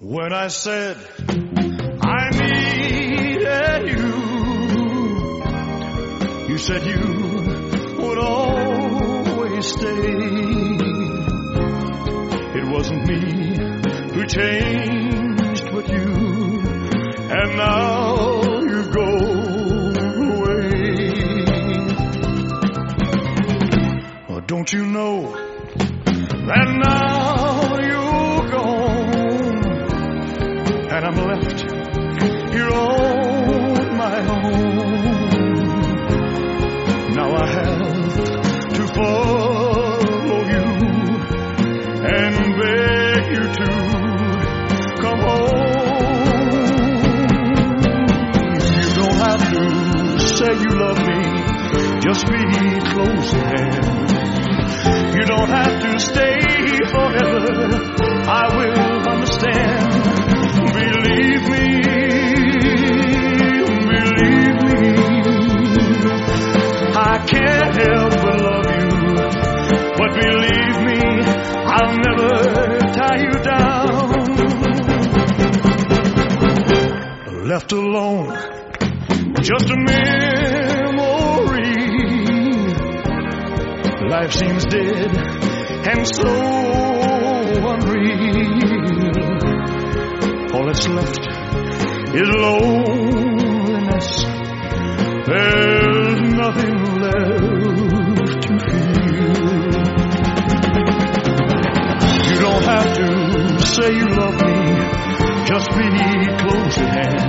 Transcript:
When I said I needed you, you said you would always stay. It wasn't me who changed but you, and now you go away. Don't you know that now and beg you to come home. You don't have to say you love me, just be close at hand. You don't have to stay forever, I will understand. Believe me, believe me, I can't Left alone, just a memory. Life seems dead and so unreal. All that's left is loneliness. There's nothing left to feel. You don't have to say you love me, just be close at hand.